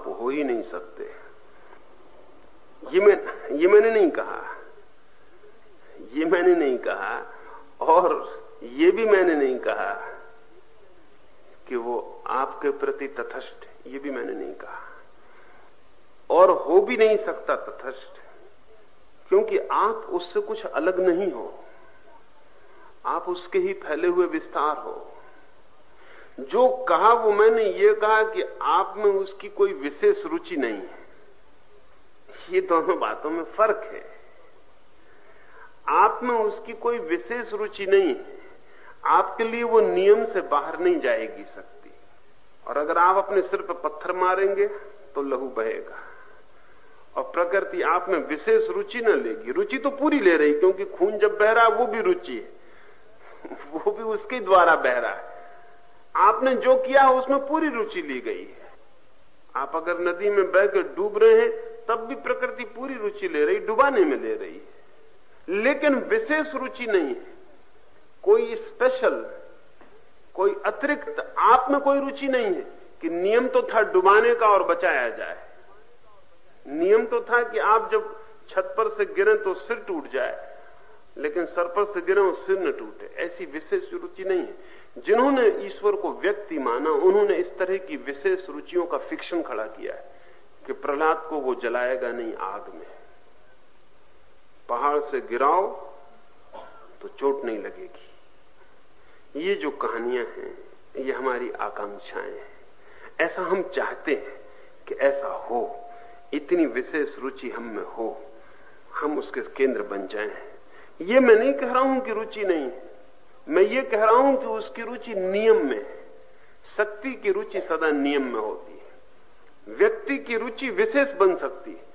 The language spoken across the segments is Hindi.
आप हो ही नहीं सकते। ये मैं, ये मैंने नहीं कहा। ये मैंने नहीं कहा, और ये भी मैंने नहीं कहा कि वो आपके प्रति तथस्थ, ये भी मैंने नहीं कहा। और हो भी नहीं सकता तथस्थ, क्योंकि आप उससे कुछ अलग नहीं हो। आप उसके ही फैले हुए विस्तार हो। जो कहा वो मैंने ये कहा कि आप में उसकी कोई विशेष रुचि नहीं है। ये दोनों बातों में फ़र्क है। आप में उसकी कोई विशेष रुचि नहीं है। आपके लिए वो नियम से बाहर नहीं जाएगी सकती। और अगर आप अपने सिर पर पत्थर मारेंगे तो लहू बहेगा। और प्रकृति आप में विशेष रुचि न लेगी। रुचि तो पूरी ले रही, क्योंकि खून जब बह रहा है वो भी रुचि है। वो भी उसके द्वारा बह रहा है। आपने जो किया, उसमें पूरी रुचि ली गई है। आप अगर नदी में बहकर डूब रहे हैं, तब भी प्रकृति पूरी रुचि ले रही, डुबाने में ले रही है। लेकिन विशेष रुचि नहीं है। कोई स्पेशल कोई अतिरिक्त, आप में कोई रुचि नहीं है कि नियम तो था डुबाने का और बचाया जाए। नियम तो था कि आप जब छत पर से गिरे तो सिर टूट जाए, लेकिन सर पर से गिरे और सिर न टूटे। ऐसी विशेष रुचि नहीं है। जिन्होंने ईश्वर को व्यक्ति माना, उन्होंने इस तरह की विशेष रुचियों का फिक्शन खड़ा किया है कि प्रहलाद को वो जलाएगा नहीं आग में। पहाड़ से गिराओ तो चोट नहीं लगेगी। ये जो कहानियाँ हैं, ये हमारी आकांक्षाएँ हैं। ऐसा हम चाहते हैं कि ऐसा हो। इतनी विशेष रुचि हम में हो, हम उसके केंद्र बन जाएँ। ये मैं नहीं कह रहा हूँ कि रुचि नहीं मैं ये कह रहा हूँ कि उसकी रुचि नियम में है। शक्ति की रुचि सदा नियम में होती है। व्यक्ति की रुचि विशेष बन सकती है।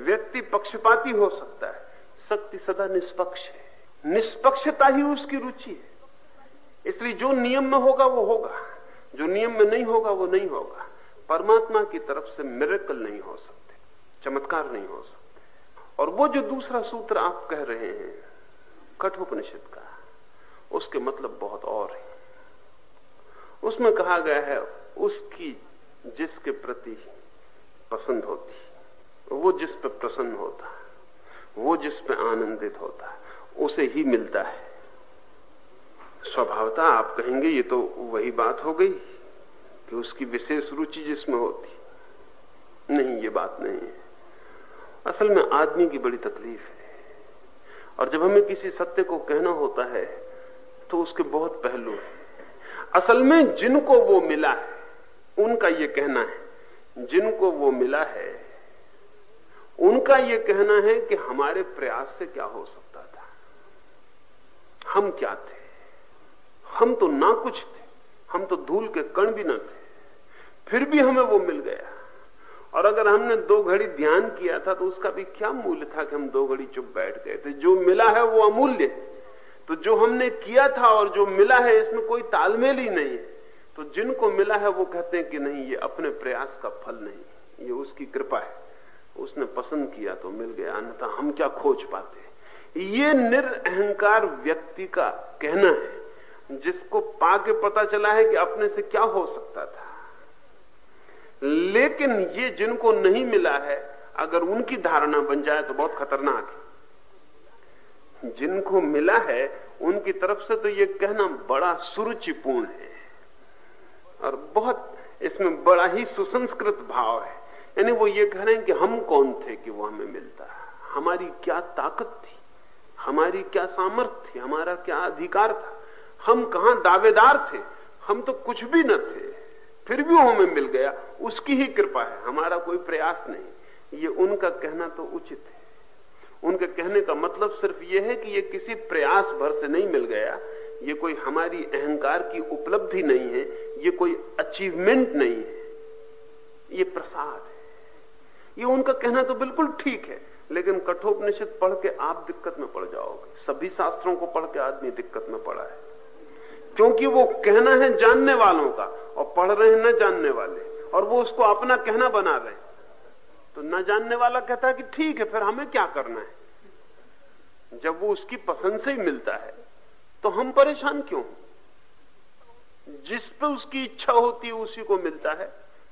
व्यक्ति पक्षपाती हो सकता है। शक्ति सदा निष्पक्ष है। निष्पक्षता ही उसकी रुचि है। इसलिए जो नियम में होगा, वो होगा। जो नियम में नहीं होगा, वो नहीं होगा। परमात्मा की तरफ़ से मिरेकल नहीं हो सकते। चमत्कार नहीं हो सकते। और वो जो दूसरा सूत्र आप कह रहे हैं, कठोपनिषद का उसके मतलब बहुत और है। उसमें कहा गया है, उसकी जिसके प्रति पसंद होती, वो जिस पर प्रसन्न होता वो जिस पे आनंदित होता है, उसे ही मिलता है। स्वभावता आप कहेंगे, ये तो वही बात हो गई कि उसकी विशेष रुचि जिसमें होती। नहीं, ये बात नहीं है। असल में आदमी की बड़ी तकलीफ़ है। और जब हमें किसी सत्य को कहना होता है तो उसके बहुत पहलू है। असल में जिनको वो मिला है, उनका ये कहना है, जिनको वो मिला है, उनका ये कहना है कि हमारे प्रयास से क्या हो सकता था? हम क्या थे? हम तो ना कुछ थे, हम तो धूल के कण भी ना थे, फिर भी हमें वो मिल गया। और अगर हमने दो घड़ी ध्यान किया था तो उसका भी क्या मूल्य था कि हम दो घड़ी चुप बैठ गए थे? जो मिला है वो अमूल्य तो जो हमने किया था और जो मिला है, इसमें कोई तालमेल ही नहीं है। तो जिनको मिला है, वो कहते हैं कि नहीं, ये अपने प्रयास का फल नहीं ये उसकी कृपा है। उसने पसंद किया तो मिल गया, अन्यथा हम क्या खोज पाते ये निरअहकार व्यक्ति का कहना है, जिसको पाके पता चला है कि अपने से क्या हो सकता था। लेकिन ये जिनको नहीं मिला है, अगर उनकी धारणा बन जाए तो बहुत खतरनाक है। जिनको मिला है, उनकी तरफ़ से तो ये कहना बड़ा सुरुचिपूर्ण है। और बहुत इसमें बड़ा ही सुसंस्कृत भाव है। यानी वो ये कह रहे हैं कि हम कौन थे कि वो हमें मिलता? हमारी क्या ताकत थी? हमारी क्या सामर्थ्य थी? हमारा क्या अधिकार था? हम कहा दावेदार थे? हम तो कुछ भी न थे। फिर भी वो हमें मिल गया। उसकी ही कृपा है। हमारा कोई प्रयास नहीं। ये उनका कहना तो उचित है। उनके कहने का मतलब सिर्फ़ ये है कि ये किसी प्रयास भर से नहीं मिल गया। ये कोई हमारी अहंकार की उपलब्धि नहीं है, ये कोई अचीवमेंट नहीं है। ये प्रसाद है। ये उनका कहना तो बिल्कुल ठीक है, लेकिन कठोपनिषद पढ़ के आप दिक्कत में पड़ जाओगे। सभी शास्त्रों को पढ़ के आदमी दिक्कत में पड़ा है। क्योंकि वो कहना है जानने वालों का, और पढ़ रहे हैं न जानने वाले, और वो उसको अपना कहना बना रहे तो न जानने वाला कहता है कि ठीक है, फिर हमें क्या करना है? जब वो उसकी पसंद से ही मिलता है तो हम परेशान क्यों जिस पे उसकी इच्छा होती है, उसी को मिलता है।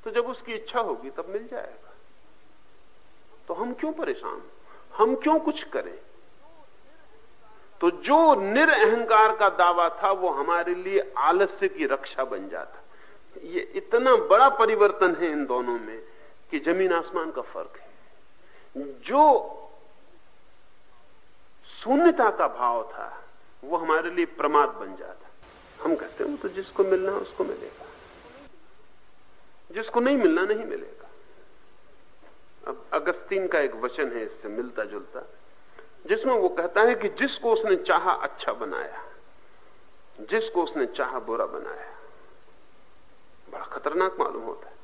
तो जब उसकी इच्छा होगी, तब मिल जाएगा। तो हम क्यों परेशान? हम क्यों कुछ करें? तो जो निरअहकार का दावा था, वो हमारे लिए आलस्य की रक्षा बन जाता। ये इतना बड़ा परिवर्तन है इन दोनों में कि ज़मीन आसमान का फ़र्क है। जो शून्यता का भाव था, वो हमारे लिए प्रमाद बन जाता। हम कहते हैं तो जिसको मिलना उसको मिलेगा। जिसको नहीं मिलना, नहीं मिलेगा। अब अगस्तीन का एक वचन है इससे मिलता जुलता जिसमें वो कहता है कि जिसको उसने चाहा अच्छा बनाया। जिसको उसने चाहा, बुरा बनाया। बड़ा खतरनाक मालूम होता है।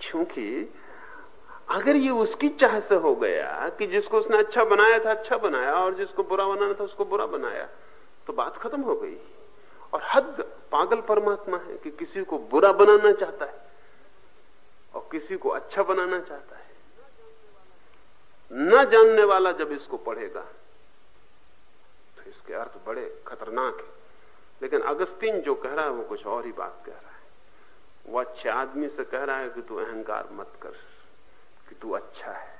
क्योंकि अगर ये उसकी चाह से हो गया कि जिसको उसने अच्छा बनाया था अच्छा बनाया, और जिसको बुरा बनाना था, उसको बुरा बनाया तो बात खत्म हो गई। और हद पागल परमात्मा है कि किसी को बुरा बनाना चाहता है और किसी को अच्छा बनाना चाहता है। न जानने वाला जब इसको पढ़ेगा तो इसके अर्थ बड़े खतरनाक है। लेकिन अगस्तीन जो कह रहा है, वो कुछ और ही बात कह रहा है। वो अच्छे आदमी से कह रहा है कि तू अहंकार मत कर, कि तू अच्छा है।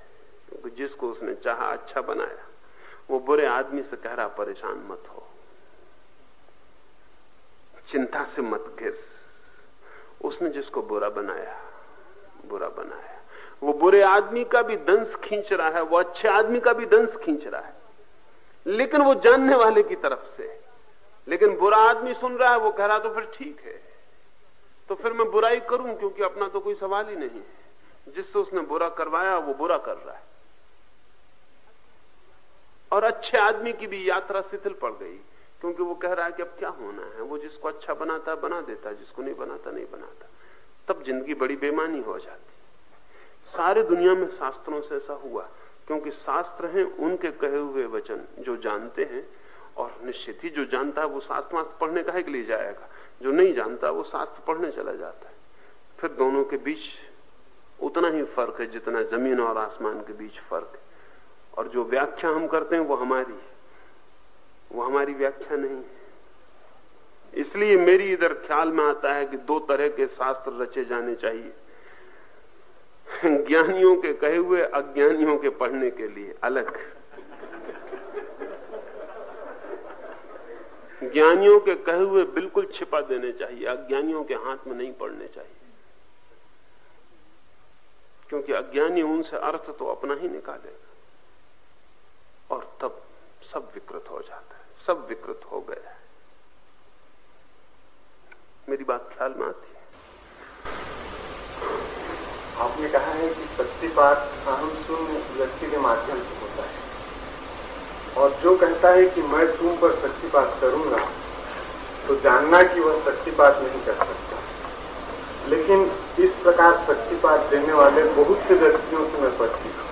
क्योंकि जिसको उसने चाहा अच्छा बनाया। वो बुरे आदमी से कह रहा, परेशान मत हो। चिंता से मत घिर। उसने जिसको बुरा बनाया बुरा बनाया। वो बुरे आदमी का भी दंश खींच रहा है, वो अच्छे आदमी का भी दंश खींच रहा है। लेकिन वो जानने वाले की तरफ़ से, लेकिन बुरा आदमी सुन रहा है, वो कह रहा तो फिर ठीक है। तो फिर मैं बुराई करूँ, क्योंकि अपना तो कोई सवाल ही नहीं। है जिससे उसने बुरा करवाया, वो बुरा कर रहा है। और अच्छे आदमी की भी यात्रा शिथिल पड़ गई, क्योंकि वो कह रहा है कि अब क्या होना है? वो जिसको अच्छा बनाता, बना देता, जिसको नहीं बनाता नहीं बनाता। तब ज़िंदगी बड़ी बेमानी हो जाती। सारे दुनिया में शास्त्रों से ऐसा हुआ, क्योंकि शास्त्र हैं उनके कहे हुए वचन, जो जानते हैं, और निश्चित ही जो जानता है, वो शास्त्र पढ़ने का के लिए जाएगा। जो नहीं जानता, वो शास्त्र पढ़ने चला जाता है। फिर दोनों के बीच उतना ही फ़र्क है जितना ज़मीन और आसमान के बीच फ़र्क है। और जो व्याख्या हम करते हैं, वो हमारी है। वो हमारी व्याख्या नहीं है। इसलिए मेरी इधर ख्याल में आता है कि दो तरह के शास्त्र रचे जाने चाहिए। ज्ञानियों के कहे हुए, अज्ञानियों के पढ़ने के लिए अलग। ज्ञानियों के कहे हुए बिल्कुल छिपा देने चाहिए, अज्ञानियों के हाथ में नहीं पड़ने चाहिए। क्योंकि अज्ञानी उनसे अर्थ तो अपना ही निकालेगा। और तब सब विकृत हो जाता है, सब विकृत हो गया है। मेरी बात ख्याल में आती है? आपने कहा है कि शक्तिपात अहम शून्य व्यक्ति के माध्यम से होता है। और जो कहता है कि मैं तुम पर सच्ची बात करूँगा तो जानना कि वह सच्ची बात नहीं कर सकता। लेकिन इस प्रकार सच्ची बात देने वाले बहुत से व्यक्तियों से मैं परिचित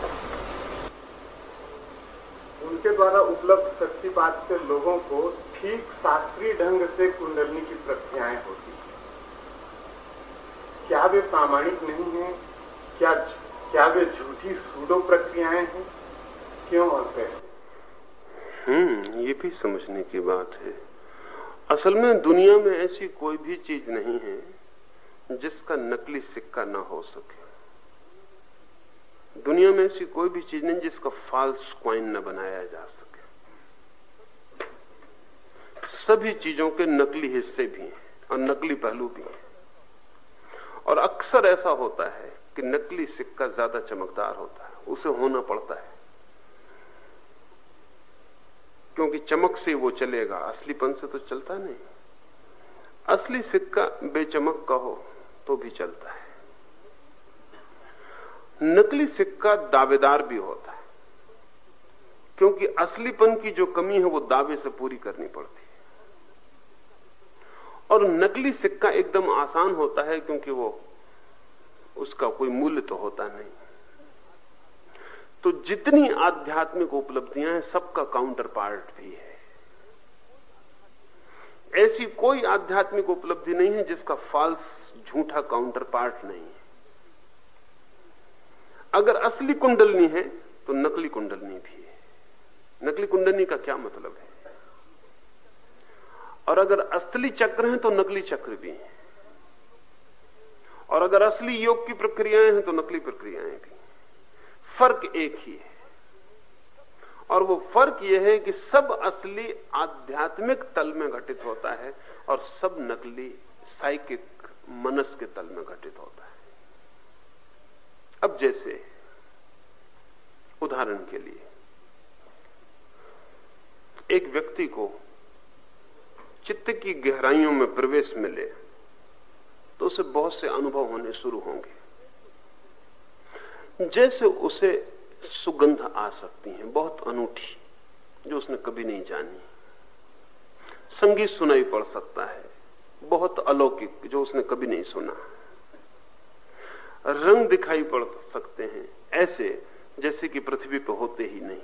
उनके द्वारा उपलब्ध सच्ची बात से लोगों को ठीक शास्त्रीय ढंग से कुंडलनी की प्रक्रियाएँ होती है। क्या वे प्रामाणिक नहीं है? क्या क्या वे झूठी सूडो प्रक्रियाएँ हैं? क्यों और कैसे? हम्म ये भी समझने की बात है। असल में दुनिया में ऐसी कोई भी चीज़ नहीं है जिसका नकली सिक्का ना हो सके। दुनिया में ऐसी कोई भी चीज़ नहीं जिसका फॉल्स क्वाइन न बनाया जा सके। सभी चीज़ों के नकली हिस्से भी हैं और नकली पहलू भी हैं। और अक्सर ऐसा होता है कि नकली सिक्का ज़्यादा चमकदार होता है, उसे होना पड़ता है। क्योंकि चमक से वो चलेगा, असलीपन से तो चलता नहीं। असली सिक्का बेचमक का हो तो भी चलता है। नकली सिक्का दावेदार भी होता है। क्योंकि असलीपन की जो कमी है, वो दावे से पूरी करनी पड़ती है। और नकली सिक्का एकदम आसान होता है, क्योंकि वो उसका कोई मूल्य तो होता नहीं। तो जितनी आध्यात्मिक उपलब्धियाँ हैं, सबका काउंटर पार्ट भी है। ऐसी कोई आध्यात्मिक उपलब्धि नहीं है जिसका फॉल्स झूठा काउंटर पार्ट नहीं है। अगर असली कुंडलनी है तो नकली कुंडलनी भी है। नकली कुंडलनी का क्या मतलब है? और अगर असली चक्र हैं तो नकली चक्र भी हैं। और अगर असली योग की प्रक्रियाएँ हैं तो नकली प्रक्रियाएँ भी फ़र्क एक ही है। और वो फ़र्क यह है कि सब असली आध्यात्मिक तल में घटित होता है और सब नकली साइकिक मनस के तल में घटित होता है। अब जैसे उदाहरण के लिए, एक व्यक्ति को चित्त की गहराइयों में प्रवेश मिले तो उसे बहुत से अनुभव होने शुरू होंगे। जैसे उसे सुगंध आ सकती है, बहुत अनूठी, जो उसने कभी नहीं जानी। संगीत सुनाई पड़ सकता है, बहुत अलौकिक, जो उसने कभी नहीं सुना। रंग दिखाई पड़ सकते हैं, ऐसे जैसे कि पृथ्वी पर होते ही नहीं।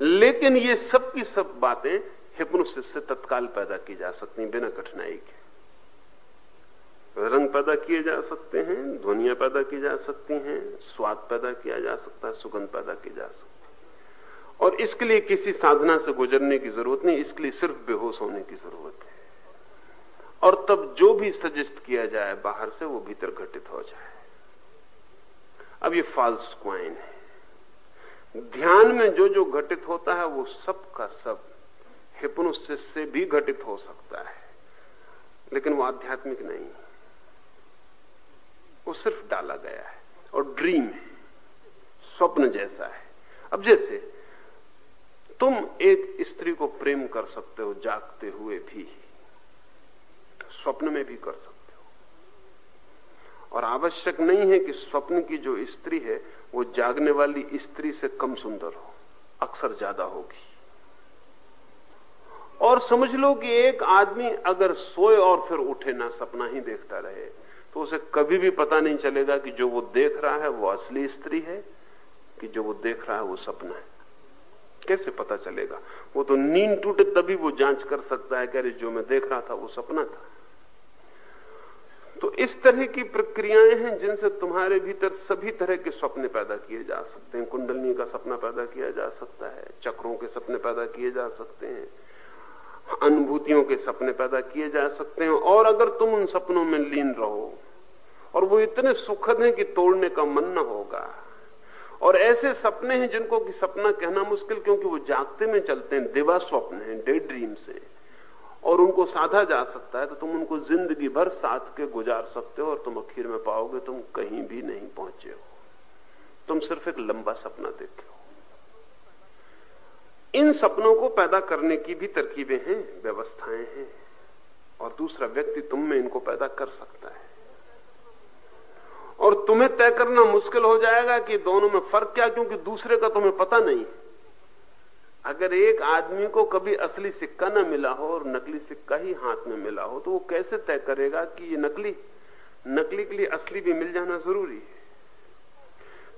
लेकिन ये सब की सब बातें हिप्नोसिस से तत्काल पैदा की जा सकती बिना कठिनाई के। रंग पैदा किए जा सकते हैं, ध्वनिया पैदा की जा सकती हैं, स्वाद पैदा किया जा सकता है, सुगंध पैदा की जा सकती है। और इसके लिए किसी साधना से गुजरने की ज़रूरत नहीं, इसके लिए सिर्फ़ बेहोश होने की ज़रूरत है। और तब जो भी सजेस्ट किया जाए बाहर से, वो भीतर घटित हो जाए। अब ये फॉल्स क्वाइन है। ध्यान में जो जो घटित होता है, वो सब का सब हिप्नोसिस से भी घटित हो सकता है। लेकिन वो आध्यात्मिक नहीं। है वो सिर्फ़ डाला गया है और ड्रीम है, स्वप्न जैसा है। अब जैसे तुम एक स्त्री को प्रेम कर सकते हो जागते हुए भी स्वप्न में भी कर सकते हो। और आवश्यक नहीं है कि स्वप्न की जो स्त्री है, वो जागने वाली स्त्री से कम सुंदर हो, अक्सर ज़्यादा होगी। और समझ लो कि एक आदमी अगर सोए और फिर उठे ना, सपना ही देखता रहे। तो उसे कभी भी पता नहीं चलेगा कि जो वो देख रहा है वो असली स्त्री है, कि जो वो देख रहा है वो सपना है। कैसे पता चलेगा? वो तो नींद टूटे तभी वो जाँच कर सकता है कि जो मैं देख रहा था वो सपना था। तो इस तरह की प्रक्रियाएँ हैं जिनसे तुम्हारे भीतर सभी तरह के सपने पैदा किए जा सकते हैं। कुंडलनी का सपना पैदा किया जा सकता है, चक्रों के सपने पैदा किए जा सकते हैं। अनुभूतियों के सपने पैदा किए जा सकते हैं। और अगर तुम उन सपनों में लीन रहो, और वो इतने सुखद हैं कि तोड़ने का मन न होगा। और ऐसे सपने हैं जिनको कि सपना कहना मुश्किल, क्योंकि वो जागते में चलते हैं, दिवा स्वप्न है, डे ड्रीम से और उनको साधा जा सकता है तो तुम उनको ज़िंदगी भर साथ के गुजार सकते हो, और तुम आखिर में पाओगे, तुम कहीं भी नहीं पहुँचे हो। तुम सिर्फ़ एक लंबा सपना देखे हो। इन सपनों को पैदा करने की भी तरकीबें हैं, व्यवस्थाएँ हैं, और दूसरा व्यक्ति तुम में इनको पैदा कर सकता है। और तुम्हें तय करना मुश्किल हो जाएगा कि दोनों में फ़र्क क्या, क्योंकि दूसरे का तुम्हें पता नहीं अगर एक आदमी को कभी असली सिक्का न मिला हो और नकली सिक्का ही हाथ में मिला हो तो वो कैसे तय करेगा कि ये नकली नकली के लिए असली भी मिल जाना ज़रूरी है?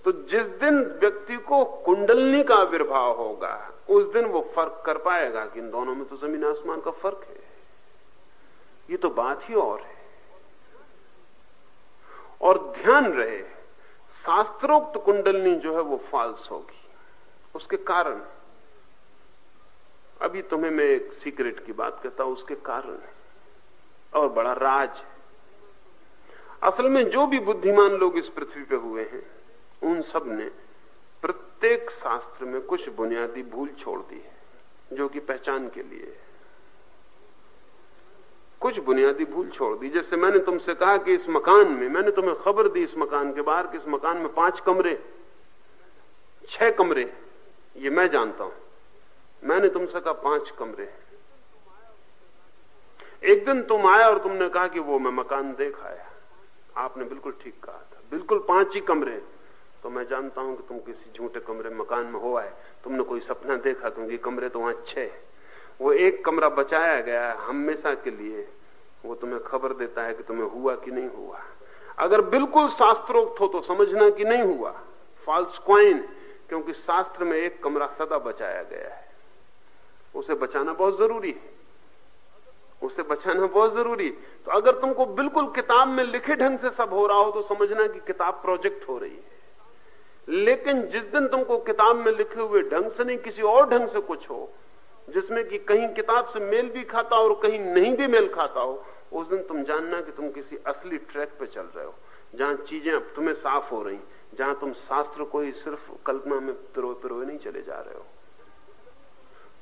तो जिस दिन व्यक्ति को कुंडलनी का आविर्भाव होगा उस दिन वो फ़र्क कर पाएगा कि इन दोनों में तो ज़मीन आसमान का फ़र्क है। ये तो बात ही और है। और ध्यान रहे, शास्त्रोक्त कुंडलनी जो है वो फॉल्स होगी। उसके कारण, अभी तुम्हें मैं एक सीक्रेट की बात कहता हूँ, उसके कारण और बड़ा राज असल में जो भी बुद्धिमान लोग इस पृथ्वी पे हुए हैं, उन सबने प्रत्येक शास्त्र में कुछ बुनियादी भूल छोड़ दी है, जो कि पहचान के लिए है। कुछ बुनियादी भूल छोड़ दी। जैसे मैंने तुमसे कहा कि इस मकान में, मैंने तुम्हें खबर दी इस मकान के बाहर कि इस मकान में पाँच कमरे छह कमरे ये मैं जानता हूँ। मैंने तुमसे कहा पाँच कमरे एक दिन तुम आया और तुमने कहा कि वो मैं मकान देख आया। आपने बिल्कुल ठीक कहा था। बिल्कुल पाँच ही कमरे तो मैं जानता हूँ कि तुम किसी झूठे कमरे मकान में हो आए। तुमने कोई सपना देखा क्योंकि कमरे तो वहाँ छह वो एक कमरा बचाया गया है हमेशा के लिए। वो तुम्हें खबर देता है कि तुम्हें हुआ कि नहीं हुआ। अगर बिल्कुल शास्त्रोक्त हो तो समझना कि नहीं हुआ। फॉल्स क्वाइन क्योंकि शास्त्र में एक कमरा सदा बचाया गया है। उसे बचाना बहुत ज़रूरी है। उसे बचाना बहुत ज़रूरी तो अगर तुमको बिल्कुल किताब में लिखे ढंग से सब हो रहा हो तो समझना कि किताब प्रोजेक्ट हो रही है। लेकिन जिस दिन तुमको किताब में लिखे हुए ढंग से नहीं, किसी और ढंग से कुछ हो, जिसमें कि कहीं किताब से मेल भी खाता हो और कहीं नहीं भी मेल खाता हो, उस दिन तुम जानना कि तुम किसी असली ट्रैक पे चल रहे हो, जहाँ चीज़ें अब तुम्हें साफ़ हो रही, जहाँ तुम शास्त्र को ही सिर्फ़ कल्पना में पिरो पिरोए नहीं चले जा रहे हो।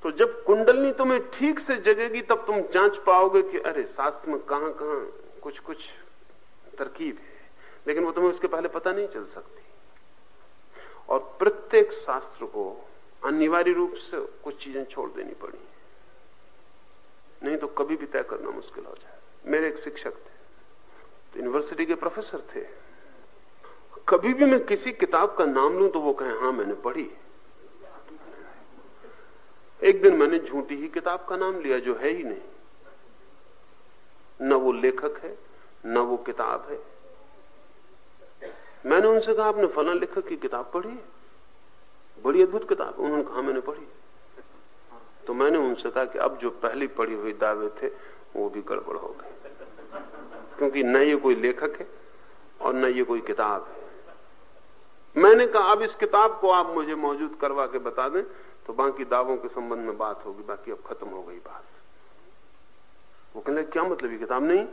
तो जब कुंडलनी तुम्हें ठीक से जगेगी, तब तुम जाँच पाओगे कि अरे, शास्त्र में कहाँ कहाँ कुछ कुछ तरकीब है, लेकिन वो तुम्हें उसके पहले पता नहीं चल सकती। और प्रत्येक शास्त्र को अनिवार्य रूप से कुछ चीज़ें छोड़ देनी पड़ी। नहीं तो कभी भी तय करना मुश्किल हो जाए। मेरे एक शिक्षक थे, यूनिवर्सिटी के प्रोफेसर थे। कभी भी मैं किसी किताब का नाम लू तो वो कहे, हाँ, मैंने पढ़ी। एक दिन मैंने झूठी ही किताब का नाम लिया जो है ही नहीं। न वो लेखक है, न वो किताब है। मैंने उनसे कहा, आपने फला लेखक की किताब पढ़ी बड़ी अद्भुत किताब उन्होंने कहा, मैंने पढ़ी तो मैंने उनसे कहा कि अब जो पहली पढ़ी हुई दावे थे, वो भी गड़बड़ हो गए क्योंकि न ये कोई लेखक है और न ये कोई किताब है। मैंने कहा, अब इस किताब को आप मुझे मौजूद करवा के बता दें तो बाकी दावों के संबंध में बात होगी, बाकी अब खत्म हो गई बात। वो कहने क्या मतलब ये किताब नहीं?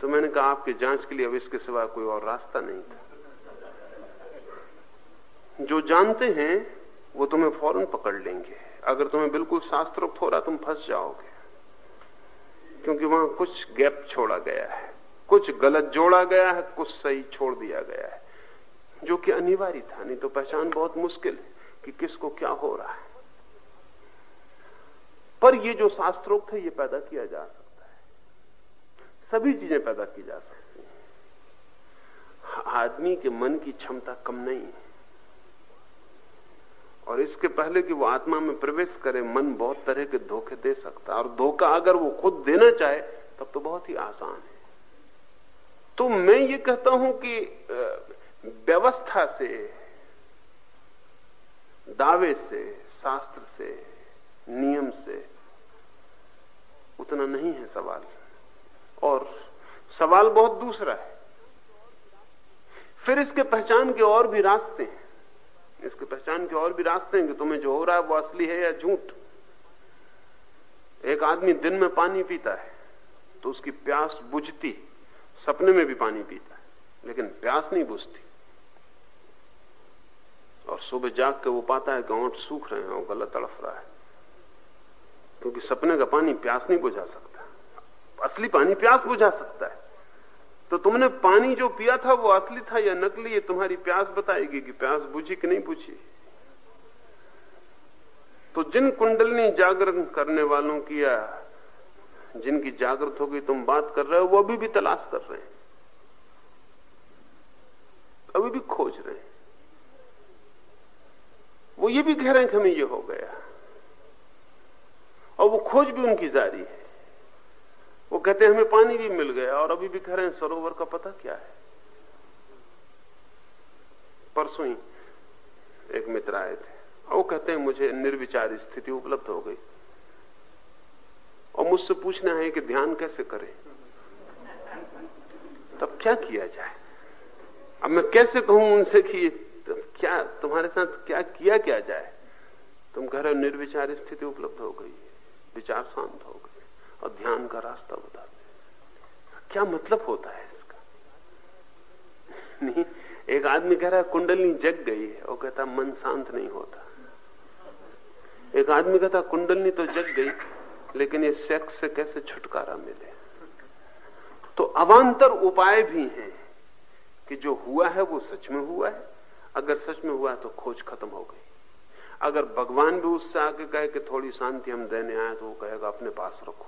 तो मैंने कहा, आपके जाँच के लिए अब इसके सिवा कोई और रास्ता नहीं था। जो जानते हैं, वो तुम्हें फ़ौरन पकड़ लेंगे। अगर तुम्हें बिल्कुल शास्त्रोक्त हो रहा तुम फंस जाओगे। क्योंकि वहाँ कुछ गैप छोड़ा गया है। कुछ गलत जोड़ा गया है, कुछ सही छोड़ दिया गया है। जो कि अनिवार्य था, नहीं तो पहचान बहुत मुश्किल है कि किसको क्या हो रहा है। पर ये जो शास्त्रोक्त है, ये पैदा किया जा सकता सभी चीज़ें पैदा की जा सकती हैं। आदमी के मन की क्षमता कम नहीं। है और इसके पहले कि वो आत्मा में प्रवेश करे, मन बहुत तरह के धोखे दे सकता है। और धोखा अगर वो खुद देना चाहे, तब तो बहुत ही आसान है। तो मैं ये कहता हूँ कि व्यवस्था से, दावे से, शास्त्र से, नियम से उतना नहीं है सवाल। और सवाल बहुत दूसरा है। फिर इसके पहचान के और भी रास्ते हैं। इसके पहचान के और भी रास्ते हैं कि तुम्हें जो हो रहा है वो असली है या झूठ। एक आदमी दिन में पानी पीता है तो उसकी प्यास बुझती, सपने में भी पानी पीता है, लेकिन प्यास नहीं बुझती। और सुबह जाग के वो पाता है कि ओंठ सूख रहे हैं और गला तड़फ रहा है। क्योंकि सपने का पानी प्यास नहीं बुझा सकता। असली पानी प्यास बुझा सकता है। तो तुमने पानी जो पिया था, वो असली था या नकली, ये तुम्हारी प्यास बताएगी कि प्यास बुझी कि नहीं बुझी। तो जिन कुंडलनी जागरण करने वालों की या जिनकी जागृत होगी तुम बात कर रहे हो, वो अभी भी तलाश कर रहे हैं। अभी भी खोज रहे हैं। वो ये भी कह रहे हैं कि हमें ये हो गया। और वो खोज भी उनकी जारी है। वो कहते हैं, हमें पानी भी मिल गया और अभी भी कह रहे हैं, सरोवर का पता क्या है? परसों ही एक मित्र आए थे और वो कहते हैं, मुझे निर्विचार स्थिति उपलब्ध हो गई। और मुझसे पूछना है कि ध्यान कैसे करें? तब क्या किया जाए? अब मैं कैसे कहूँ उनसे कि क्या, तुम्हारे साथ क्या किया क्या जाए? तुम कह रहे हो, निर्विचार स्थिति उपलब्ध हो गई विचार शांत हो और ध्यान का रास्ता बता दे। क्या मतलब होता है इसका? नहीं, एक आदमी कह रहा है कुंडलनी जग गई है। और कहता, मन शांत नहीं होता। एक आदमी कहता कुंडलनी तो जग गई, लेकिन ये सेक्स से कैसे छुटकारा मिले? तो अवान्तर उपाय भी हैं कि जो हुआ है, वो सच में हुआ है। अगर सच में हुआ है तो खोज खत्म हो गई। अगर भगवान भी उससे आके कहे कि थोड़ी शांति हम देने आए तो वो कहेगा, अपने पास रखो।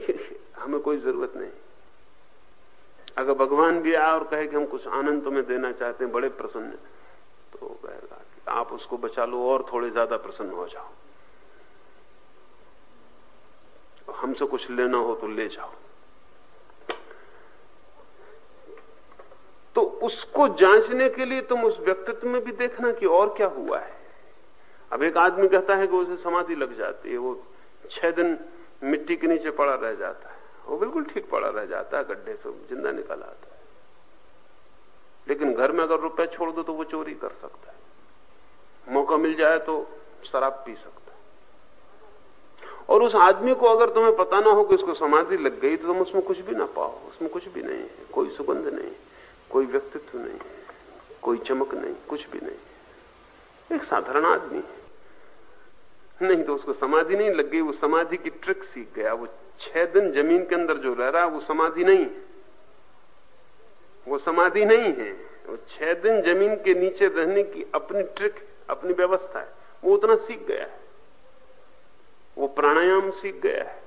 हमें कोई ज़रूरत नहीं। अगर भगवान भी आए और कहे कि हम कुछ आनंद तुम्हें देना चाहते हैं, बड़े प्रसन्न तो कहेगा कि आप उसको बचा लो और थोड़े ज़्यादा प्रसन्न हो जाओ। हमसे कुछ लेना हो तो ले जाओ। तो उसको जांचने के लिए तुम उस व्यक्तित्व में भी देखना कि और क्या हुआ है। अब एक आदमी कहता है कि उसे समाधि लग जाती है, वो छह दिन मिट्टी के नीचे पड़ा रह जाता है। वो बिल्कुल ठीक पड़ा रह जाता है, गड्ढे से ज़िंदा निकल आता है। लेकिन घर में अगर रुपए छोड़ दो तो वो चोरी कर सकता है। मौका मिल जाए तो शराब पी सकता है। और उस आदमी को अगर तुम्हें पता ना हो कि उसको समाधि लग गई तो तुम उसमें कुछ भी ना पाओ। उसमें कुछ भी नहीं है। कोई सुगंध नहीं कोई व्यक्तित्व नहीं कोई चमक नहीं, कुछ भी नहीं एक साधारण आदमी है। नहीं तो उसको समाधि नहीं लग गई, वो समाधि की ट्रिक सीख गया। वो छह दिन ज़मीन के अंदर जो रह रहा, वो समाधि नहीं है। वो समाधि नहीं है। वो छह दिन ज़मीन के नीचे रहने की अपनी ट्रिक अपनी व्यवस्था है। वो उतना सीख गया है। वो प्राणायाम सीख गया है।